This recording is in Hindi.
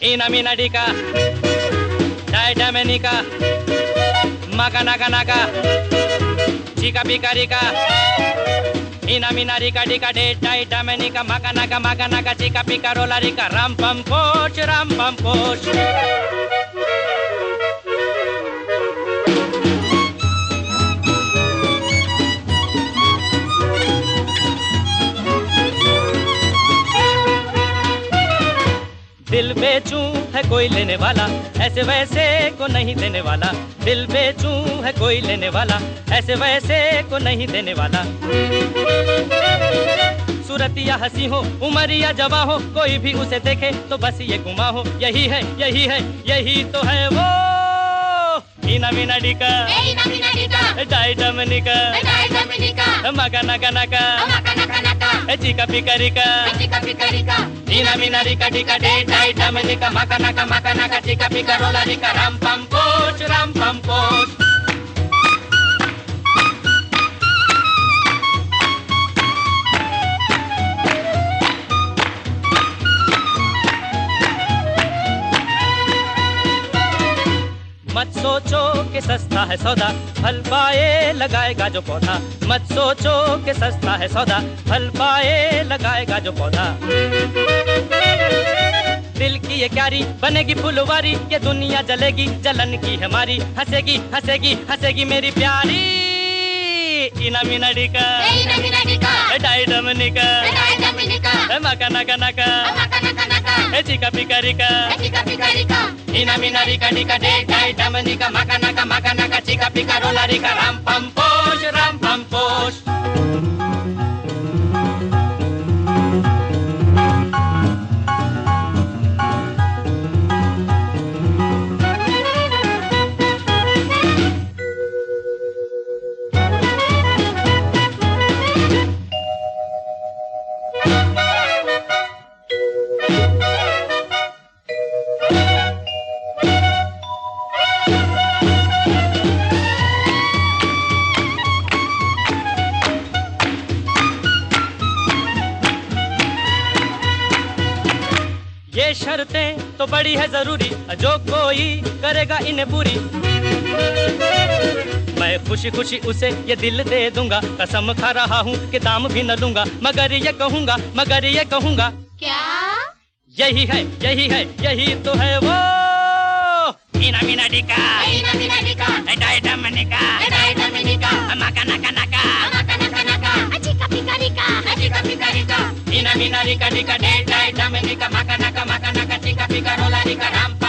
Inamina Dika, Didamenika, Makanaka Naka, Jika Pika Dika. Ina mina rika dika de dai damenika, maka naka maka naka, chika pika rola rika, ram pam poch, ram pam poch. दिल बेचूं है कोई लेने वाला ऐसे वैसे को नहीं देने वाला। दिल बेचूं है कोई लेने वाला ऐसे वैसे को नहीं देने वाला। सूरत या हँसी हो उम्र या जवा हो कोई भी उसे देखे तो बस ये गुमा हो। यही है यही है यही तो है वो। ina मीना dika Hey, nami nadika. dai damanika కచిక పికరిక కచిక పికరిక నిన మినరిక డిక డే డై డమనిక మకనక మకనక చిక పికరోలరిక రం పం పోచ్ రం పం పోచ్. सोचो कि सस्ता है सौदा फल पाए लगाएगा जो पौधा। मत सोचो कि सस्ता है सौदा फल पाए लगाएगा जो पौधा। दिल की ये क्यारी बनेगी फुलवारी ये दुनिया जलेगी जलन की हमारी हंसेगी हंसेगी हंसेगी मेरी प्यारी। इना मीना डिका. डाई डमनिका. मका नका नका. चिका पिका నినమినరిక నిక డే టై డమనిక మకనక మకనక చిక పిక రోలరిక రం పం పో. ये शर्तें तो बड़ी है ज़रूरी जो कोई करेगा इन्हें पूरी मैं खुशी खुशी उसे ये दिल दे दूँगा कसम खा रहा हूँ कि दाम भी न लूँगा मगर ये कहूँगा मगर ये कहूँगा। क्या? यही है यही है यही तो है वो। Ina mina dika. Ina mina dika. Eda eda manika. Eda eda manika. Maka naka naka. Maka naka naka. Achika pika dika. Achika pika dika. Ina mina dika dika. Eda eda manika. Maka naka maka naka. Chika pika rola dika rampa.